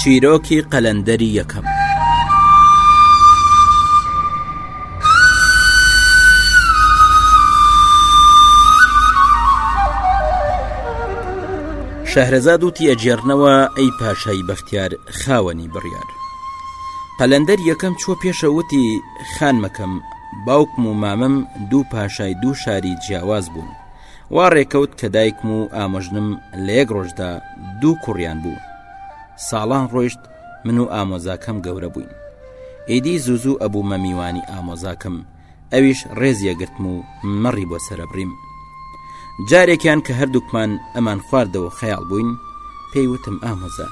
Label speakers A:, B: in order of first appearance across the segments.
A: چیرۆکی قەلەندەری یەکەم شەهرەزاد و تیەجێڕنەوە ئەی پاشایی بەختیار خاوەنی بڕیار قەلەندەر یەکەم چۆ پێشەوتی خانمەکەم باوکم و مامم دوو پاشای دوو شاری جیاواز بوون وا ڕێکەوت کە دایکم و ئامۆژنم لە یەک ڕۆژدا دوو کوڕیان بوو ساڵان ڕۆیشت من و ئامۆزاکەم گەورە بووین ئیدی زوو زوو ئەبوومە میوانی ئامۆزاکەم ئەویش ڕێزیە گرتم و مەڕی بۆ سەرەبریم جارێکیان کە هەردووکمان ئەمان خواردەوە خەیاڵ بووین پێی وتم ئامۆزا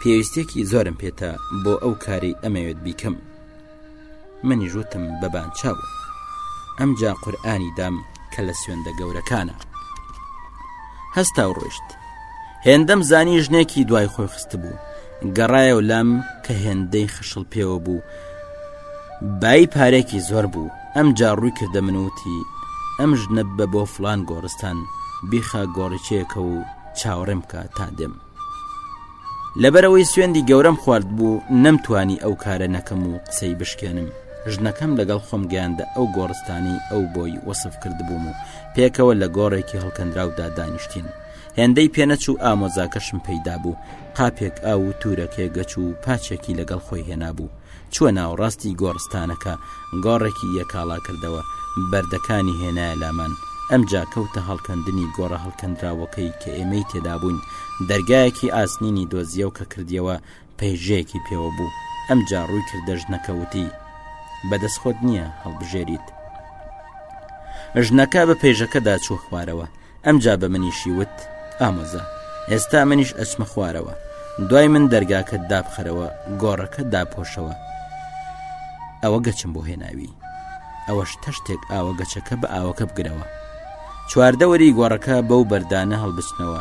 A: پێویستێکی زۆرم پێتە بۆ ئەو کاری ئەمەوێت بیکەم منیش وتم بە بانچاو ئەمجا قورآانی دام کە لە سوێندە گەورەکانە هەستا و ڕۆشت هێندەم زانی ژنێکی دوای خۆی خست بوو گەڕایە و لام کە هێندەی خشڵ پێوە بوو بای پارێکی زۆر بوو ئەم جاڕووی کردە منوتی ئەم ژنە بە بۆ فلان گۆڕستان بیخە گۆڕیچەیەکە و چاوەڕێم بکە تا دێم لەبەرەوەی سوێندی گەورەم خوارد بوو نەمتوانی ئەو کارە نەکەم و قسەی بشکێنم ژنەکەم لەگەڵ خۆم گەیاندە ئەو گۆڕستانی ئەو بۆی وەسف کردبووم و پێکەوە لە گۆڕێکی هەڵکەندراودا دانیشتین هێندەی پێنەچوو ئامۆزاکەشم پەیدا بوو قاپێک ئاو و تورەکێ گەچ و پاچێکی لەگەڵ خۆی هێنابوو چووە ناوەڕاستی گۆڕستانەکە، گۆڕێکی یەکاڵا کردەوە، بەردەکانی هێنایە لامان، ئەمجا کەوتە هەڵکەندنی گۆڕە هەڵکەندراوەکەی کە ئێمەی تێدابووین، دەرگایەکی ئاسنینی دۆزیەوە کە کردیەوە پەیژەیەکی پێوە بوو، ئەمجا ڕووی کردە ژنەکە وتی، بەدەست خۆت نییە هەڵبژێریت. ژنەکە بە پەیژەکەدا چووە خوارەوە، ئەمجا بە منیشی وت ئامۆزا ئێستا منیش ئەچمە خوارەوە دوای من دەرگاکە دابخەرەوە گۆڕەکە داپۆشەوە ئەوە گەچم بۆ هێناوی ئەوەش تەشتێک ئاوە گەچەکە بە ئاوەکە بگرەوە چواردەوەری گۆڕەکە بەو بەردانە هەڵبستنەوە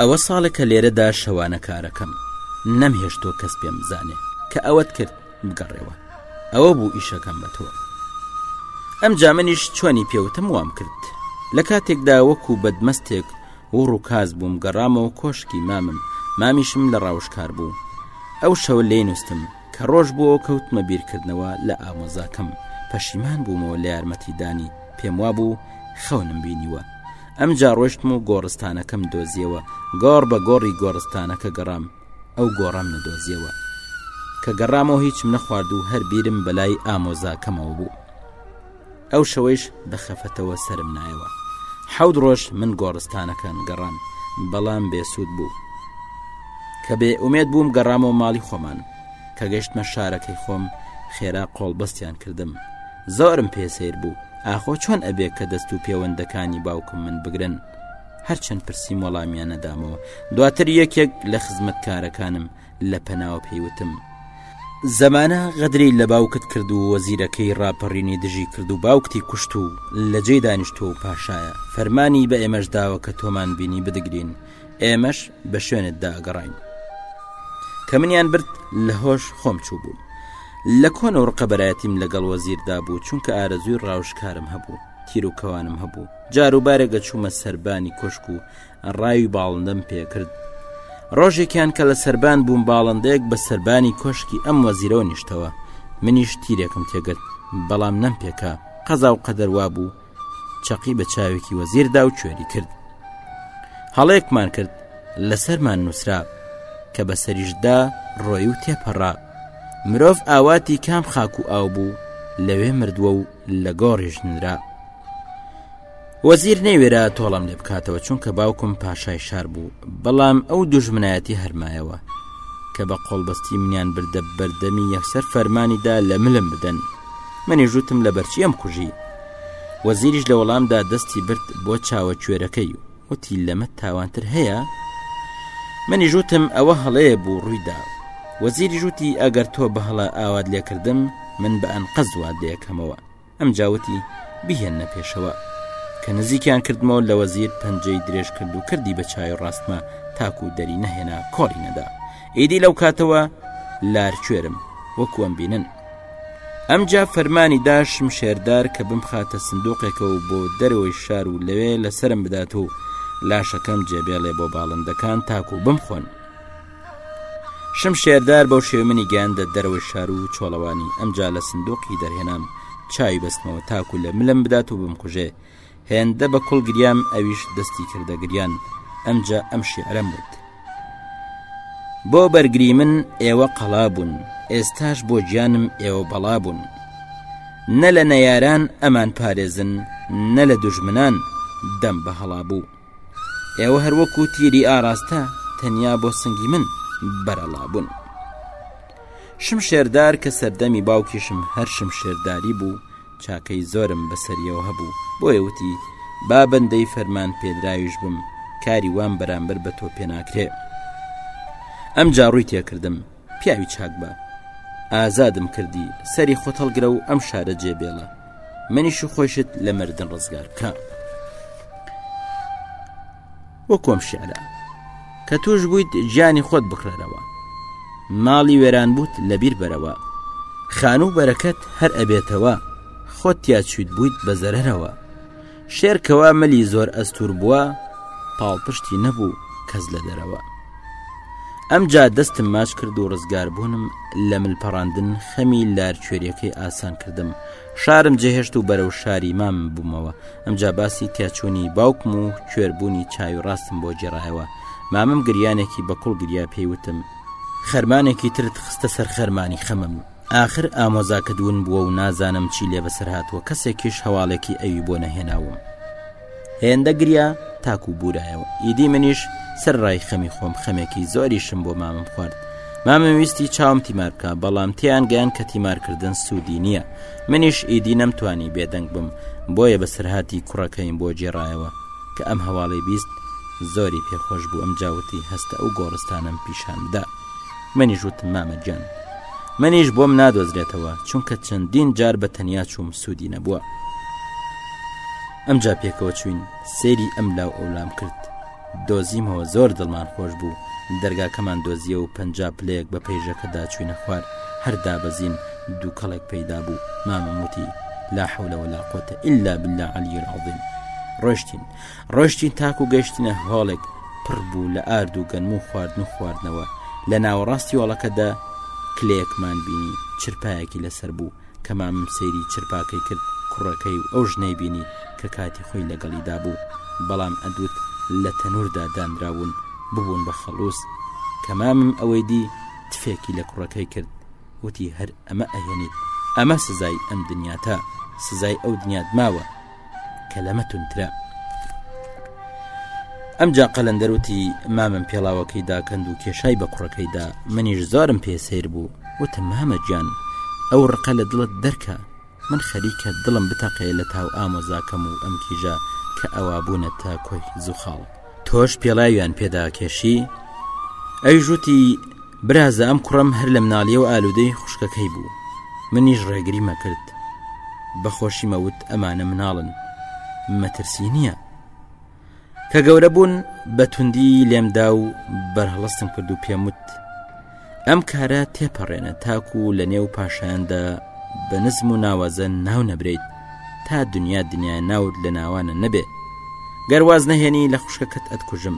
A: ئەوە ساڵێکە لێرەدا شەوانە کارەکەم نەمهێشتۆ کەس پێم بزانێ کە ئەوەت کرد بگەڕێوە ئەوە بوو ئیشەکەم بە تۆ ئەمجا منیش چۆنی پێوتم وام کرد لە کاتێکدا وەکو بەدمەستێک و ڕووکاس بووم گەڕامەوە کۆشکی مامم مامیشم لە ڕاوشکار بوو ئەو شەوە لێ نووسم کە ڕۆژ بووەوە کەوتمە بیرکردنەوە لە ئامۆزاکەم پەشیمان بوومەوە لە یارمەتیدانی پێم وا بوو خەونم بینیوە ئەم جاڕۆشتم و گۆڕستانەکەم دۆزیەوە گۆڕ بە گۆڕی گۆڕستانەکە گەڕام ئەو گۆڕەم نەدۆزیەوە کە گەڕامەوە هیچم نەخوارد و هەر بیرم بەلای ئامۆزاکەمەوە بوو ئەو شەوەیش بە خەفەتەوە سرم نایەوە حەود ڕۆژ من گۆڕستانەکان گەڕام بەڵام بێسوود بوو کە بێ ئومێد بووم گەڕامەوە ماڵی خۆمان کە گەشتمە شارەکەی خۆم خێرا قۆڵبەستیان کردم زۆرم پێسەیر بوو ئاخۆ چۆن ئەبێ کە دەست و پێوەندەکانی باوکم من بگرن هەرچەند پرسیم وەڵامیان نەدامەوە دواتر یەکێک لە خزمەتکارەکانم لە پەناوە پێیوتم زەمانە غەدری لە باوکت کرد و وەزیرەکەی ڕاپەڕینی دژی کرد و باوکتی کوشت و لە جێ دانیشتۆ و پاشایە فەرمانی بە ئێمەش داوە کە تۆمان بینی بدەگرین ئێمەش بە شوێنت داگەڕین کە منیان برد لە هۆش خۆم چوو بووم لە کۆنە و ڕقەبەرایەتیم لەگەڵ وەزیردا بوو چونکە ئارەزووی ڕاوشکارم هەبوو تیرروکەوانم هەبوو جاروبارێک دەچوومە سەربانی کۆشک و ڕاوی باڵندەم پێکرد ڕۆژێکیان کە لە سەربان بووم باڵندەیەک بە سەربانی کۆشکی ئەم وەزیرەوە نیشتەوە منیش تیرێکم تێگرت بەڵام نەم پێکا قەزا و قەدەر وا بوو چەقی بە چاوێکی وەزیردا و کوێری کرد هەڵەیەکمان کرد لەسەرمان نووسرا کە بە سەریشدا ڕۆی و تێپەڕا مرۆڤ ئاواتی کام خاک و ئاو بوو لەوێ مردووە و لە گۆڕیش نرا وەزیر نەیوێرا تۆڵم لێ بکاتەوە چونکە باوکم پاشای شار بوو بەڵام ئەو دوژمنایەتی هەرمایەوە کە بە قۆڵبەستی منیان بردە بەردەمی یەکسەر فەرمانیدا لە ملم بدەن منی ژوتم لە بەرچی ئەم کوژی وەزیریش لە وەڵامدا دەستی برد بۆ چاوە کوێرەکەی و وتی لەمە تاوانتر هەیە منیش وتم ئەوە هەڵەیە بوو ڕوویدا وەزیری ژووتی ئەگەر تۆ بەهڵە ئاوات لێکردم من بە ئەنقەز وات لەکەمەوە ئەم جاوتی بهێنە پێشەوە کە نزیکیان کردمەوە لە وەزیر پەنجەی درێژ کرد و کردی بە چای و ڕاستمە تاکو و دەری نەهێنا کۆڵی نەدا ئیدی لەو کاتەوە لارکوێرم وەکوم بینن ئەمجا فەرمانی دا شمشێردار کە بمخاتە سندوقێکەوە بۆ دەرەوەی شار و لەوێ لەسرم بدات و لاشەکەم جێبێڵێ بۆ باڵندەکان تاکو بمخۆن شم شێردار بەو شێو منی گەیاندە دەرەوەی شار و چۆڵەوانی ئەمجا لە سندوقی دەرهێنام چاوی بەستمەوە تاکو لە ملم بدات و بمکوژێ هێندە بە کوڵ گریام ئەویش دەستی کردە گریان ئەمجا ئەم شیعرەم وت بۆ بەرگری من ئێوە قەڵا بوون ئێستاش بۆ گیانم ئێوە بەڵا بوون نە لە نەیاران ئەمان پارێزن نە لە دژمنان دەم بە هەڵا بوو ئێوە هەروەکو تیری ئاراستە تەنیا بۆ سنگی من بەرەڵا بوون شم شێردار کە سەردەمی باوکیشم هەر شم شێرداری بوو چاکەی زۆرم بەسەریەوە هەبوو، بۆیە وتی، با بەندەی فەرمان پێدراویش بم، کاری وام بەرامبەر بە تۆ پێناکرێ. ئەمجا ڕووی تێکردم، پیاوی چاک بە. ئازادم کردی، سەری خۆت هەڵگرە و ئەم شارە جێبێڵە، منیش و خۆیشت لە مردن ڕزگار بکە. وەکو ئەم شعرە کە توش بوویت گیانی خۆت بکڕەرەوە ماڵی وێران بووت لەبیر بەرەوە خانوو بەرەکەت هەر ئەبێتەوە خۆت تیا چویت بوویت بە زەرەرەوە شێرکەوە ملی زۆر ئەستور بووە پاڵپشتی نەبوو کەس لە دەرەوە ئەم جا دەستم ماچ کرد و ڕزگار بوونم لە مل پەڕاندن خەمی لارکوێریەکەی ئاسان کردم شارم جێهێشت و بەرەو شاری مام بوومەوە ئەمجا باسی تیاچوونی باوکم و کوێربوونی چاوی ڕاستم بۆ جێڕایەوە مامم گریانێکی بە کوڵ گریا پێیوتم خەرمانێکی ترت خستە سەر خەرمانی خەمم ئاخر ئامۆزاکە دون بووە و نازانم چی لێ بەسەر هاتووە کەسێکیش هەواڵێکی ئەوی بۆ نەهێناوم. هێندە گریا تاکو و بورایەوە ئیدی منیش سەر ڕای خەمی خۆم خەمێکی زۆریشم بۆ مامم خوارد مامەویستی چاوم تیمار بکە بەڵام تیان گەیان کە تیمارکردن سوودی نییە منیش ئیدی نەمتوانی بێدەنگ بم بۆیە بەسەرهاتی کوڕەکەیم بۆ جێڕایەوە کە ئەم هەواڵی بیست زۆری پێخۆش بوو ئەم جاوتی هەستە ئەو گۆڕستانم پیشان بدا منیش وتم مامە گیان منیش بۆم نادۆزرێتەوە چونکە چەندین جار بە تەنیا چووم سوودی نەبووە ئەمجا پێکەوە چوین سەیری ئەم لاو ئەولام کرد دۆزیمەوە زۆر دڵمان خۆش بوو دەرگاکەمان دۆزیە و پنج پلەیەک بە پێیژەکەدا چوینە خوار هەردا بەزین دوو کەڵێک پەیدا بوو مامەموتی لا حولەوە لا قوتە ئللا بللا علی عڵین ڕۆشتین ڕۆشتین تاک و گەشتینە هۆڵێک پڕ بوو لە ئارد و گەنم و خواردن و خواردنەوە لە ناوەڕاستی وڵەکەدا کلەیەکمان بینی چرپایەکی لەسەر بوو کە مامم سەیری چرپاکەی کرد کوڕەکەی و ئەو ژنەی بینی کە کاتی خۆی لەگەڵیدا بوو بەڵام ئەدوت لە تەنوردا دانراون ببوون بە خەڵوز کە مامم ئەوەی دی تفێکی لە کوڕەکەی کرد وتی هەر ئەمە ئەهێنیت ئەمە سزای ئەم دنیاتە سزای ئەو دنیات ماوە کەلەمە تونترە ئەمجا قەلەندەروتی مامم پێڵاوەکەی داکەند و کێشای بە کوڕەکەیدا منیش زارم پێ سیر بوو وتم مامە گیان ئەو ڕقە لە دڵت دەرکە من خەریکە دڵم بتەقێ لە تاو ئامۆزاکەم و ئەم کیژە کە ئەوا بوونە تا کۆی زوخاڵ تۆش پێڵاویان پێدا کێشی؟ ئەویش وتی، برازە ئەم کوڕم هەر لە مناڵیەوە ئالوودەی خوشکەکەی بوو، منیش ڕێگری مەکرد، بەخۆشی مەوت ئەمانە مناڵن مەترسی نییە. کە گەورە بوون بە توندی لێمدا و بەرهەڵستم کرد و پێم وت، ئەم کارە تێپەڕێنە تاکو و لە نێو پاشاندا بە نزم و ناوازە ناو نەبرێت تا دنیا دنیا ناوت لە ناوانە نەبێ گەرواز نەهێنی لە خوشکەکەت ئەتکوژم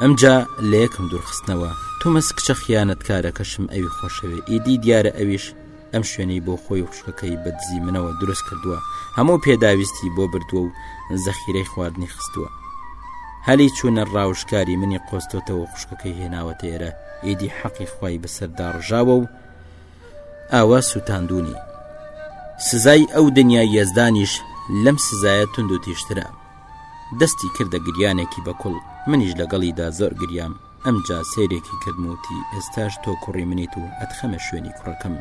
A: ئەمجا لە یەکم دوورخستنەوە تومەس کچە خیانەتکارەکەشم ئەوی خۆشەوێ ئیدی دیارە ئەویش ئەم شوێنەی بۆ خۆی و خوشکەکەی بە دزی منەوە دروست کردووە هەموو پێداویستی بۆ بردووە و زەخیرەی خواردنی خستووە هەلی چوونە ڕاوشکاری منی قۆستۆتەوە خوشکەکەی هێناوەتە ئێرە ئیدی حەقی خی بەسەردا ڕژاوە و ئاوا سووتاندونی سزای ئەو دنیا یەزدانیش لەم سزایە تونند و تیشترە دەستی کردە گریانێکی بەکوڵ منیش لەگەڵیدا زۆر گریام ئەمجا سەیرێکی کردم وتی ئێستاش تۆ کوڕی منیت و ئەتخەمە شوێنی کوڕەکەم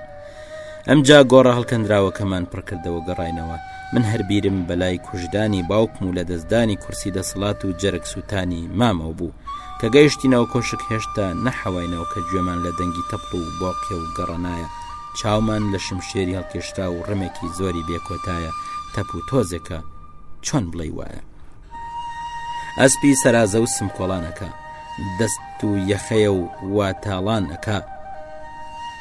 A: ئەمجا گۆڕە هەڵکەندراوەکەمان پڕکردەوە گەڕینەوە من هەربیرم بەلای کوژدانی باوکم و لە دەستدانی کورسی دەسەڵات و جەرگ سووتانی مامەوە بوو کە گەیشتینەوە کۆشک هێشتا نەحەواینەوە کە گوێمان لە دەنگی تەپڵ و بۆقیە و گەڕەنایە چاومان لە شمشێری هەڵکێشرا و ڕمێکی زۆری بێکۆتایە تەپ و تۆزێکە چۆن بڵێ وایە ئەسپی سەرازە و سمکۆڵان ئەکا دەست و یەخەیە و وا تاڵان ئەکا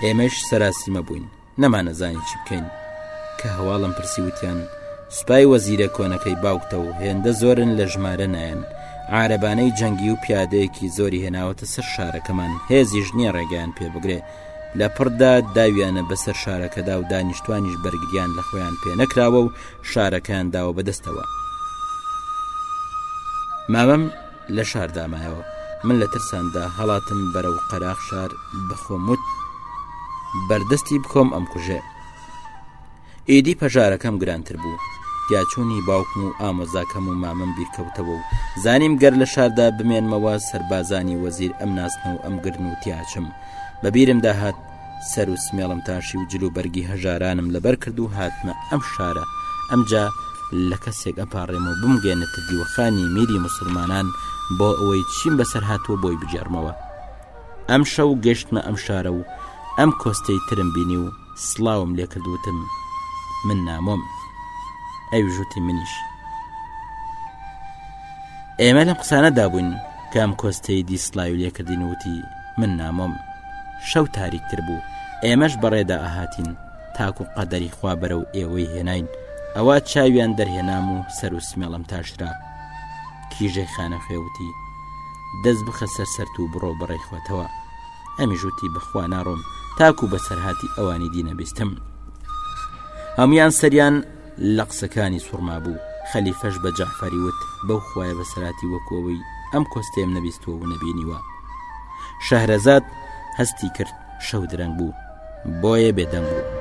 A: ئێمەش سەراسیمە بووین نەمانەزانی چی بکەین کە هەواڵم پرسی وتیان سوپای وەزیرە کۆنەکەی باوکتە و هێندە زۆرن لە ژمارە نایەن عربانەی جەنگی و پیادەیەکی زۆری هێناوەتە سەر شارەکەمان هێزیش نییە ڕێگەیان پێ بگرێ لە پڕدا داویانە بەسەر شارەکەدا و دانیشتوانیش بەرگریان لە خۆیان پێ نەکراوە و شارەکەیان داوە بە دەستەوە. مامم لە شار دامایەوە من لە ترساندا هەڵاتم بەرە و قەراغ شار بەخۆم وت بەردەستی بکۆم ئەم کوژێ ئیدی پەژارەکەم گرانتر بوو دیاچوونی باوکم و ئامۆزاکەم و مامم بیرکەوتەوە و زانیم گەر لە شاردا بمێنمەوە سربازانی وەزیر ئەم ناسن و ئەم گرن و تیاچم بەبیرم داهات سەر و سمێڵم تاشی و جلو بەرگی هەژارانم لەبەر کرد و هاتمە ئەم شارە ئەمجا لە کەسێک ئەپاڕێم و بمگەێنێتە دیوەخانی میری مسلمانان بۆ ئەوەی چیم بەسەر هاتووە بۆی بگێڕمەوە ئەم شەو گەشتمە ئەم شارە و ئەم کۆستەی ترم بینی و سلااوم لێ کردوتم من نامۆم ئەوی ژووتی منیش ئێمە لەم قسانەدا بووین کام کۆستەی دیسلاوی لێکردین وتی من نامۆم شەو تاریکتر بوو ئێمەش بەڕێدا ئاهاتین تاکو قەدەری خوا بەرە و ئێوەی هێناین ئەوە چاویان دەرهێنام و سەر و سمێڵم تاشرا کیژەی خانە خوێوتی دەست بخە سەر سەرت و بڕۆ بەڕێ خوێتەوە ئەمی ژووتی بەخوا ناڕۆم تاکو بەسەرهاتی ئەوانی دینە بیستم هەموان سەریان لەقسەکانی سوڕمابوو خەلیفەش بە جەعفەری وت بەو خوایە بەسەراتی وەکو ئەوەی ئەم کۆستەیەم نەبیستووە و نەبینیوە شەهرەزاد هەستی کرد شەو درەنگ بوو بۆیە بێدەنگ بوو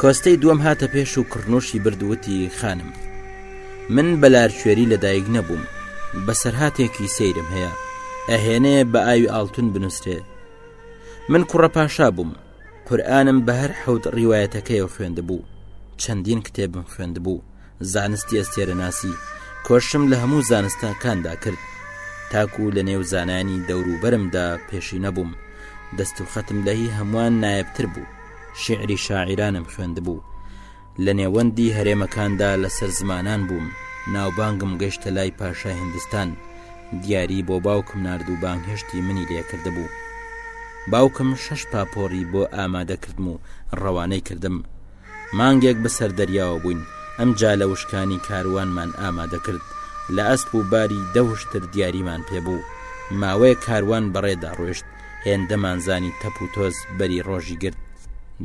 A: کۆستەی دووەم هاتە پێش و کڕنوشی برد وتی خانم من بەلارکوێری لەدایک نەبووم بەسەرهاتێکی سەیرم هەیە ئەهێنێ بە ئاوی ئاڵتون بنووسێ من کوڕە پاشا بووم قورآانم بە هەر حەوت ڕیواەتەکەی و خوێندبوو چەندین کتێبم خوێندبوو زانستی ئەستێرەناسی کۆششم لە هەموو زانستەکاندا کرد تاکو لە نێو زانانی دەوروبەرمدا پێشی نەبووم دەست و خەتم لەهی هەمووان نایبتر بوو شعری شاعرانم خوێندبوو لە نێوەندی هەرێمەکاندا لەسەر زمانان بووم ناوبانگم گەشتە لای پاشای هندستان دیاری بۆ باوکم نرد و بانگهێشتی منی لێکرد بوو باوکم شەش پاپۆڕی بۆ ئامادەکردم و ڕەوانەی کردم مانگێک بەسەر دەریاوە بووین، ئەمجا لە وشکانی کاروانمان ئامادە کرد، لە ئەسپ و باری دەوشتر دیاریمان پێ بوو. ماوەیەک کاروان بەڕێدا ڕۆیشت، هێندەمان زانی تەپوتۆز بەری ڕۆژی گرت،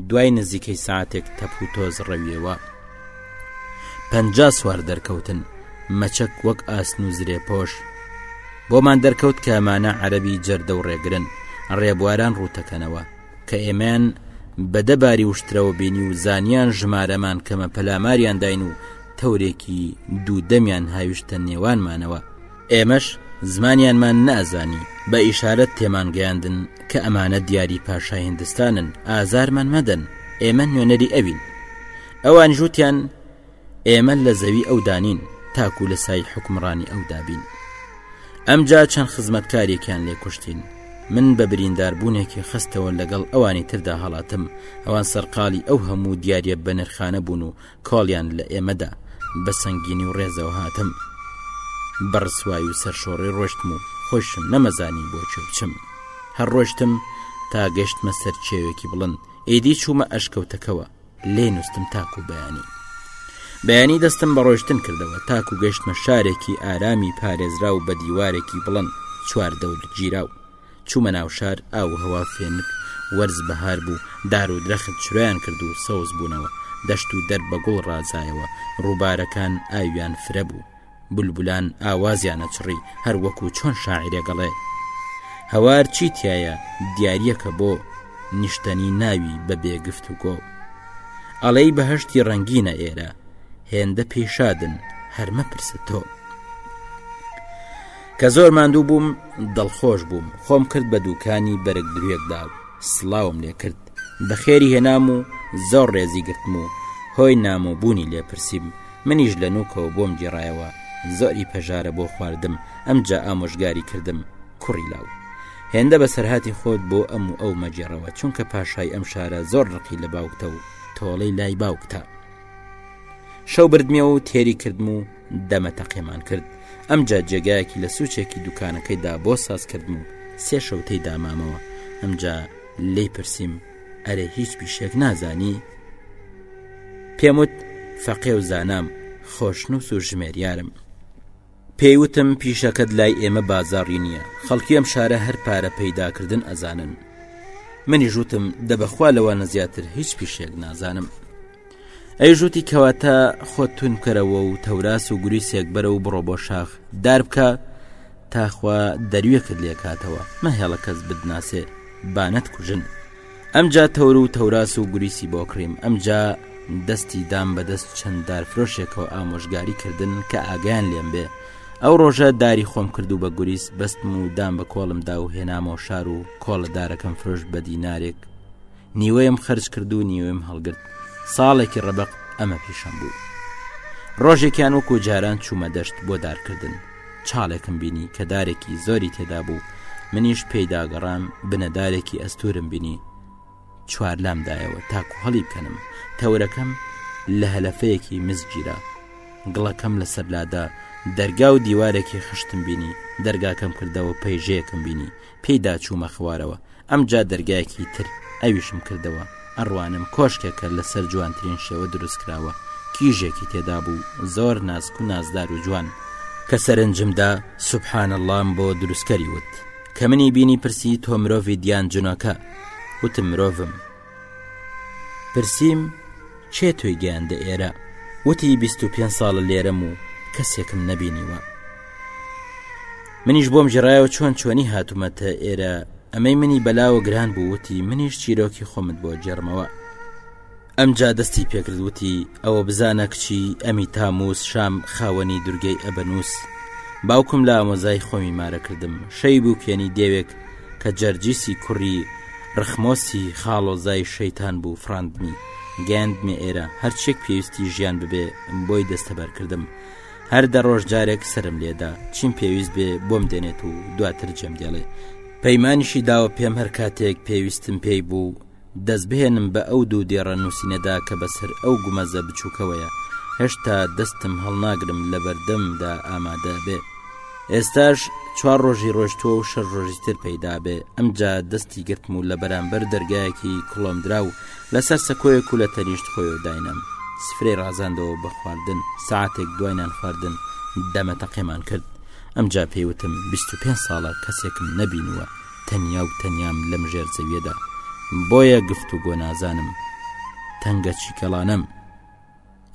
A: دوای نزیکەی سەعاتێک تەپوتۆز ڕەویەوە. پەنجا سوار دەرکەوتن، مەچەک وەک ئاسن و زرێپۆش. بۆمان دەرکەوت کە ئەمانە عەرەبی جەردە و ڕێگرن، ڕێبواران ڕووتەکەنەوە. کە ئێمەیان بە دە باری وشترەوە بینی و زانیان ژمارەمان کەمە پەلاماریان داین و تەورێکی دوو دەمیان هاویشتە نێوانمانەوە ئێمەش زمانیانمان نازانی بە ئیشارەت تێمانگەیاندن کە ئەمانە دیاری پاشای هندستانن ئازارمان مەدەن ئێمە نوێنەری ئەوین ئەوان ژووتیان ئێمە لە زەوی ئەودا نین تاکو لە سای حکومڕانی ئەودا بین ئەمجا چەند خزمەتکارێکیان لێ کوشتین من بە برینداربوونێکی خستەوە لەگەڵ ئەوانی تردا هەڵاتم ئەوان سەرقاڵی ئەو هەموو دیارە بە نرخانە بوون و کاڵیان لە ئێمەدا بە سنگینی و ڕێزەوە هاتم بەڕسوای و سەرشۆڕی ڕۆشتم و خۆشم نەمەزانی بۆ چێ بچم هەر ڕۆشتم تا گەشتمە سەر چێوێکی بڵند ئیدی چوومە ئەشکەوتەکەوە لێ نوستم تاکو بەیانی بەیانی دەستم بە ڕۆشتن کردەوە تاکو گەشتمە شارێکی ئارامی پارێزرا و بە دیوارێکی بڵند چوار دەور گیرا و چوومە ناو شار ئاو هەوا فێنک وەرز بەهار بوو دار و درەخت چرایان کرد و سەوز بوونەوە دەشت و دەر بە گوڵ ڕازایەوە ڕووبارەکان ئاویان فرە بوو بولبولان ئاوازیان ئەچڕی هەر وەکوو چۆن شاعرێک ئەڵێ هەوار چی تایە دیارییەکە بۆ نیشتەنی ناوی بە بێگفت و گۆ ئەڵێی بەهشتی ڕەنگینە ئێرە هێندە پێشادن هەرمە پرسە تۆ کە زۆر ماندوو بووم دڵخۆش بووم خۆم کرد بە دووکانی بەرگ درێکدا و سلااوم لێ کرد بەخێری هێنام و زۆر ڕێزی گرتم و هۆی نام و بوونی لێ پرسیم، منیش لە نووکەوە بۆم گێڕایەوە، زۆری پەژارە بۆ خواردم، ئەمجا ئامۆژگاری کردم، کوڕی لاو! هێندە بەسەرهاتی خۆت بۆ ئەم و ئەو مەگێڕەوە، چونکە پاشای ئەم شارە زۆر ڕقی لە باوکتە و تۆڵەی لای باوکتە. شەو بردمیەوە و تێری کردم و دەمە تەقێمان کرد، ئەمجا جێگایەکی لە سوچێکی دوکانەکەیدا بۆ ساز کردم و سێ شەو تێیدا مامەوە، ئەمجا، لێی پرسیم ئەرێ هیچ پیشێک نازانی پێموت فەقێ و زانام خۆشنووس و ژمێریارم پێیوتم پیشەکەت لای ئێمە بازاڕی نییە خەڵکی ئەم شارە هەر پارە پەیداکردن ئەزانن منی ژوتم دەبخوا لەوانە زیاتر هیچ پیشێک نازانم ئەویش وتی کەواتە خۆت تون بکەرەوە و تەوراس و گوری سێکبەرە و بڕۆ بۆ شاخ دار بکە تاخوا دەروێکت لێکاتەوە مەهێڵە کەس بدناسێ بانەت کوژن ئەمجا تەور و تەوراس و گوریسی بۆ کڕیم ئەمجا دەستی دام بەدەست چەند دارفرۆشێکەوە ئامۆژگاری کردن کە ئاگیان لێم بێ ئەو ڕۆژە داری خۆم کرد و بە گوریس بەستم و دام بە کۆڵمدا و هێنامەوە شار و کۆڵە دارەکەم فرۆش بە دینارێک نیوەیم خرج کرد و نیوەم هەڵگرت ساڵێکی ڕەبق ئەمە پیشەم بوو ڕۆژێکیان وەکو جاران چوومە دەشت بۆ دارکردن چاڵێکم بینی کە دارێکی زۆری تێدا بوو منیش پێیداگەڕام بنەدارێکی ئەستورم بینی چوار لام دایەوە تاکو هەڵی بکەنم تەورەکەم لە هەلەفەیەکی مزگیرە گڵەکەم لەسەر لادا دەرگا و دیوارێکی خشتم بینی دەرگاکەم کردەوە پەیژەیەکم بینی پێیدا چوومە خوارەوە ئەمجا دەرگایەکی تر ئەویشم کردەوە ئەڕوانم کۆشکێکە لەسەر جوانترین شێوە دروستکراوە کیژێکی تێدا بوو زۆر ناسک و نازدار و جوان کە سەرنجمدا سبحان اللەم بۆ دروستکەری وت کە منی بینی پرسی تۆ مرۆڤی دیان جنۆکە وتم مرۆڤم پرسیم کێ تۆی گەیاندە ئێرە وتی بیست و پێنج ساڵە لێرەم و کەسێکم نەبینیوە منیش بۆم جێڕایەوە چۆن چۆنی هاتوومەتە ئێرە ئەمەی منی بەلاوە گران بووتی منیش چیرۆکی خۆمت بۆ جێرمەوە ئەمجا دەستی پێکردوتی ئەوە بزانە کچی ئەمی تاموس شام خاوەنی دورگەی ئەبەنووس باوکم لە ئامۆزای خۆمی مارە کردم شەی بوو کێنی دێوێک کە جەرجیسی کوڕی رخمۆسی خاڵۆزای شەیتان بوو فڕاندمی گەیاندمێ ئێرە هەرچێک پێویستی ژیان ببێ بۆی دەستەبەر کردم هەر دە ڕۆژ جارێک سرم لێدا چیم پێویست بێ بۆم دێنێت و دواتر جێم دێڵێ پەیمانیشی داوە پێم هەر کاتێک پێویستم پێی بوو دەست بهێنم بە ئەو دوو دێڕە نووسینەدا کە بەسەر ئەو گومەزە بچووکەوەیە، هێشتا دەستم هەڵناگرم لەبەردەممدا ئامادە ئەبێ. ئێستاش چوار ڕۆژی ڕۆیشتووە و شەش ڕۆژی تر پەیدا ئەبێ، ئەمجا دەستی گرتم و لەبەرامبەر دەرگایەکی کڵۆمدراو لەسەر سەکۆیەک و لە تەنیشت خۆیەوە داینام. سفرەی ڕازاندەوە بە خواردن، سەعاتێک دوای نانخواردن دەمەتەقێمان کرد، ئەمجا پێی وتم، بیست و پێنج ساڵە کەسێکم نەبینووە، تەنیا و تەنیام لەم ژێر زەویەدا بۆیە گفت و گۆ نازانم تەنگە چیکەڵانم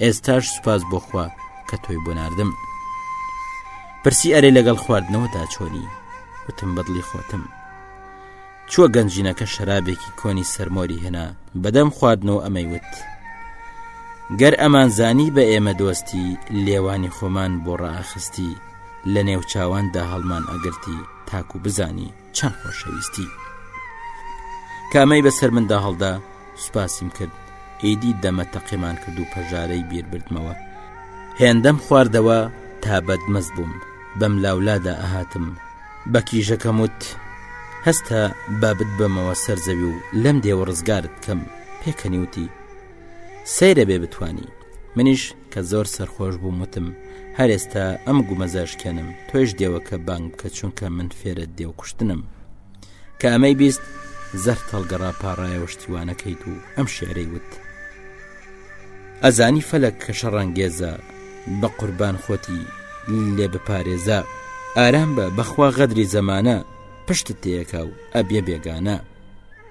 A: ئێستاش سوپاس بۆخوا کە تۆی بۆ نردم پرسی ئەرێ لەگەڵ خواردنەوەدا چۆنی وتم بەدڵی خۆتم چوە گەنجینەکە شەرابێکی کۆنی سەرمۆری هێنا بەدەم خواردنەوە ئەمەی وت گەر ئەمانزانی بە ئێمە دۆستی لێوانی خۆمان بۆ ڕاخستی لە نێو چاواندا هەڵمان ئەگرتی تاکو بزانی چەند خۆشەویستی کامەی بەسەر مندا هەڵدا سوپاسیم کرد ئیدی دەمە تەقێمان کرد و پەژارەی بیربردمەوە هێندەم خواردەوە تا بەدمەز بووم بەم لاولادا ئەهاتم بە کیژەکەم وت هەستە بابت بەمەوە سەرزەوی و لەم دێوە ڕزگارت کەم پێکەنیوتی سەیرە بێ بتانی منیش کە زۆر سەرخۆش بووم وتم هەرێستا ئەم گومەزەشکێنم تۆش دێوەکە بانگ بکە چونکە من فێرە دێو کوشتنم کە ئەمەی بیست زەر تەڵگەڕا پاڕایەوە شتیوانەکەیت و ئەم شعرەی وت ئەزانی فەلەک کە شەڕەنگێزە بە قوربان خۆتی لێ بپارێزە ئارام بە بەخوا غەدری زەمانە پشت تێکا و ئەبیە بێگانە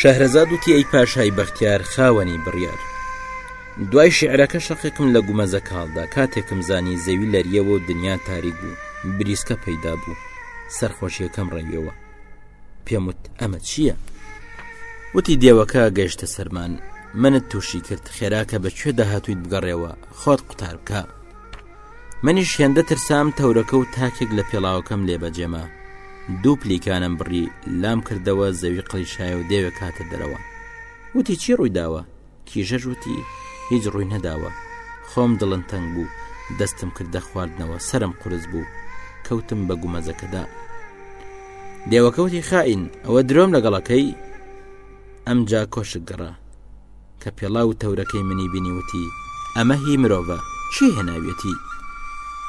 A: شەهرەزاد وتی ئەی پاشای بەختیار خاوەنی بڕیار دوای شعرەکە شەقێکم لە گومەزە کاڵدا کاتێکم زانی زەوی لەریەوە و دنیا تاریک بوو بریسکە پەیدا بوو سەرخۆشیەکەم ڕێویەوە پێم وت ئەمە چییە؟ وتی دێوەکە گەشتە سەرمان منت تووشی کرد خێراکە بە کوێ داهاتویت بگەڕێەوە خۆت قوتار بکە منیش هێندە ترسام تەورەکە و تاکێک لە پێڵاوەکەم لێ بەجێما دوو پلیکانم بڕی لام کردەوە زەوی قلیشایە و دێوێک کاتە دەرەوە وتی چی ڕوویداوە کیژەش وتی هیچ ڕووی نەداوە خۆم دڵن تەنگ بوو دەستم کردە خواردنەوە سرم قرس بوو کەوتم بە گومەزەکەدا دێوەکەوتی خائین ئەوە درۆم لەگەڵەکەی ئەمجا کۆشک گەڕا کە پێڵاو تەورەکەی منی بینی وتی ئەمە هی مرۆڤە چی هێناویەتی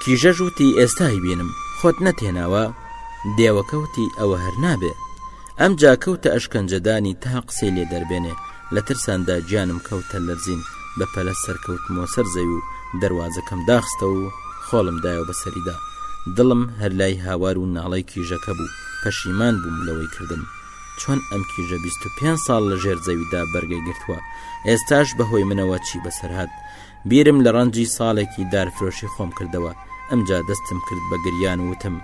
A: کیژەش وتی ئێستای بینم خۆت نەتێناوە دێوەکەوتی ئەوە هەر نابێ ئەم جاکەوتە ئەشکەنجەدانی تا قسەی لێ دەربێنێ لە ترساندا گیانم کەوتە لەرزین بە پەلە سەرکەوتمەوە سەر زەوی و دەواازەکەم داخستە و خۆڵم دایەوە بە سەریدا دڵم هەر لای هاوار و ناڵی کیژەکە بوو پەشیمان بووم لەوەی کردم چۆن ئەم کیژە بیست و پێنج ساڵ لە ژێر زەویدا بەرگەی گرتووە ئێستاش بەهۆی منەوە چی بەسەرهات بیرم لە ڕەنجی ساڵێکی دارفرۆشی خۆم کردەوە ئەمجا دەستم کرد بە گریان وتم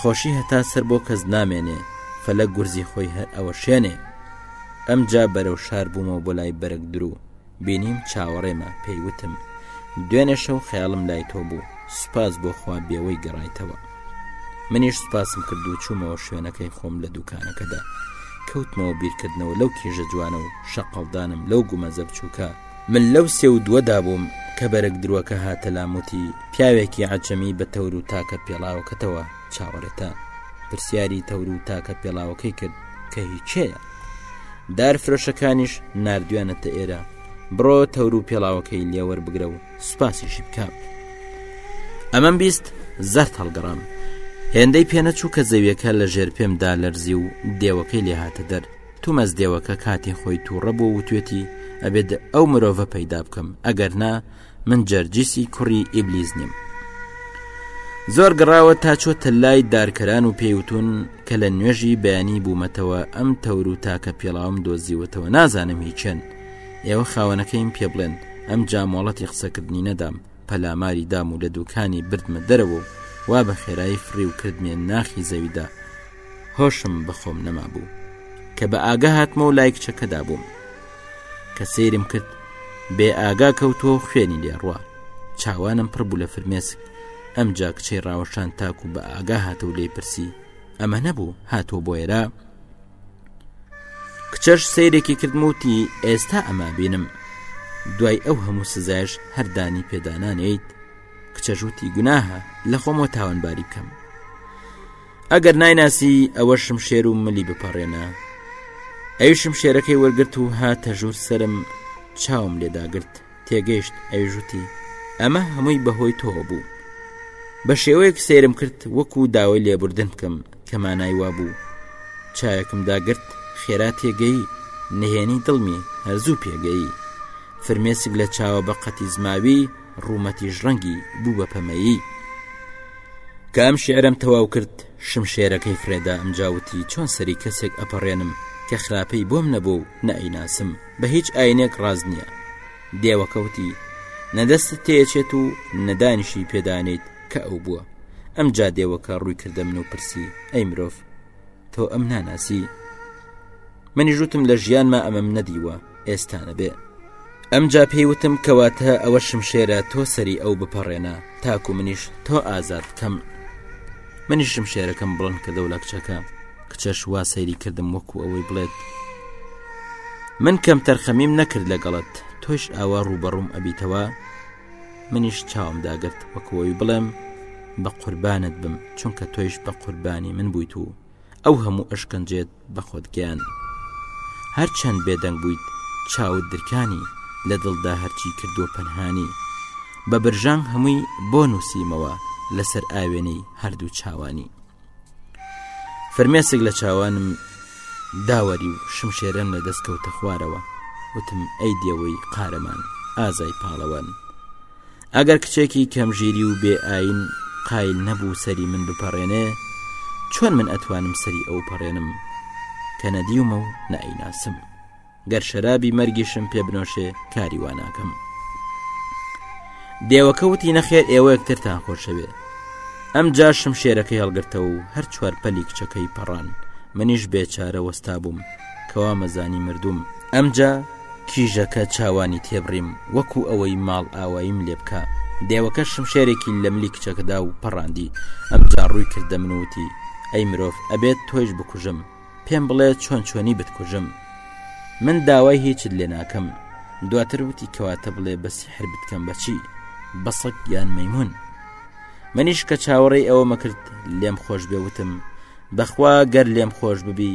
A: خۆشی هەتا سەر بۆ کەس نامێنێ فەلە گورزی خۆی هەر ئەوە شێنێ ئەمجا بەرەو شار بوومەوە بۆ لای بەرەک درو بینیم چاوەڕێمە پێی وتم دوێنێ شەو خەیاڵم لای تۆ بوو سوپاس بۆ خوا بێەوەی گەڕایتەوە منیش سوپاسم کرد و چوومەوە شوێنەکەی خۆم لە دوکانەکەدا کەوتمەوە بیرکردنەوە لەو کێژە جوانە و شەقەڵدانم لەو گومەزە بچووکە من لەو سێ و دووەدا بووم کە بەرەک درۆکە هاتە لاموتی پیاوێکی عجەمی بە تەور و تاکە پێڵاوەکەتەوە چاوەڕێتە پرسیاری تەور و تاکە پێڵاوەکەی کرد کە هیچەیە دار فرۆشەکانیش نردویانەتە ئێرە بڕۆ تەور و پێڵاوەکەی لێوەربگرە و سوپاسیشی بکە ئەمەم بیست زەرد هەڵگەڕام هێندەی پێنەچوو کە زەویەکە لە ژێر پێمدا لەرزی و دێوەکەی لێهاتە دەر تومەز دێوەکە کاتی خۆی تووڕە بۆ وتێتی ئەبێت ئەو مرۆڤە پەیدا بکەم ئەگەر نا من جەرجیسی کوڕی ئیبلیز نیم زۆر گەڕاوە تا چۆتە لای دارکەران و پێیوتون کە لە نوێژی بەیانی بوومەتەوە ئەم تەور و تاکە پێڵاوم دۆزیوەتەوە نازانم هی چێن ئێوە خاوەنەکەیم پێ بڵێن ئەم جامۆڵەتی قسەکردنی نەدام پەلاماری دام و لە دوکانی بردمە دەرەوە و وا بە خێرایی فڕی و کردمێن ناخی زەویدا هۆشم بەخۆم نەما بوو کە بە ئاگا هاتمەوە لای کچەکەدا بووم کە سیرم کرد بێ ئاگا کەوتۆ خوێنی لێڕوە چاوانم پڕ بوو لە فرمێسک ئەم جا کچەی ڕاوەشان تاکو بە ئاگا هاتە و لێی پرسی ئەمە نەبوو هاتۆ بۆ ئێرە کچەش سیرێکی کردموتی ئێستا ئەمە بینم دوای ئەو هەموو سزایش هەردانی پێدانانیت کچەژوتی گوناهە لە خۆمەوە تاوانباری بکەم ئەگەر نایناسی ئەوە شمشێر و ملی بپەڕێنە ئەی شمشێرەکەی وەرگرت و هاتە ژوور سرم چاوم لێداگرت تێگەیشت ئەیژوتی ئەمە هەمووی بەهۆی تۆ بوو بە شێوەیەک سێرم کرد وەکو داوای لێبوردن بکەم کە مانای وا بوو چاوێکم داگرت خێرا تێگەی نهێنی دڵمی هەرزوو پێگەی فرمێسک لە چاوە بە قەتی زماوی ڕوومەتیش ڕەنگی بوو بە پەمەیی کە ئەم شعرم تەواو کرد شمشێرەکەی فرێدا ئەم جاوتی چۆن سەری کەسێک ئەپەڕێنم کە خراپەی بۆم نەبوو و نەئیناسم بە هیچ ئاینێک ڕاز نییە دێوەکەوتی نەدەست تێچێت و نەدانیشی پێدانیت کە ئەو بووە ئەم جا دێوەکە ڕووی کردە من و پرسی ئەی مرۆڤ تۆ ئەم ناناسی منی ژوتم لە ژیانما ئەمەم نەدیوە ئێستانە بێ ئەمجا پێیوتم کەواتە ئەوە شمشێرە تۆ سەری ئەو بپەڕێنە تاکو منیش تۆ ئازاد بکەم منی شمشێرەکەم بڵند کردە و لە کچەکە کچەش وا سەیری کردم وەکو ئەوەی بڵێت من کەم تەرخەمیم نەکرد لەگەڵت تۆش ئاوا ڕوبەڕوم ئەبیتەوە منیش چاوم داگرت وەکەوەی بڵێم بە قوربانت بم چونکە تۆیش بە قوربانی من بوویت و ئەو هەموو ئەشکەنجێت بەخۆت گیان هەر چەند بێدەنگ بوویت چاوت درکانی لە دڵدا هەرچی کردووە پەنهانی بە برژانگ هەمووی بۆ نووسیمەوە لەسەر ئاوێنەی هەردوو چاوانی فرمێسک لە چاوانم داوەری و شمشێرم لە دەستکەوتە خوارەوە وتم ئەی دێوەی قارەمان ئازای پاڵەوان ئەگەر کچێکی کەم ژیری و بێ ئاین قایل نەبوو سەری من بپەڕێنێ چۆن من ئەتوانم سەری ئەو پەڕێنم کە نەدیومە و نائیناسم گەر شەرابی مەرگیشم پێ بنۆشێ کاری واناکەم دێوەکەوتی نەخێر ئێوە یەکترتان خۆشەوێ ئەم جا شمشێرەکەی هەڵگرتە و هەر چوار پەلی کچەکەی پەڕان منیش بێچارە وەستا بووم کەوا مەزانی مردوم ئەمجا کیژەکە چاوانی تێبڕیم وەکو ئەوەی ماڵئاواییم لێ بکا دێوەکە شمشێرێکی لە ملی کچەکەدا و پەڕاندی ئەم جاڕووی کردە منوتی ئەی مرۆڤ ئەبێت تۆیش بکوژم پێم بڵێ چۆن چۆنی بتکوژم من داوای هیچت لێ ناکەم دواتر وتی کەواتە بڵێ بەسی هەر بتکەم بەچی بەسەک یان مەمون منیش کە چاوەڕێی ئەوە مەکرد لێم خۆش بێ وتم بەخوا گەر لێم خۆش ببی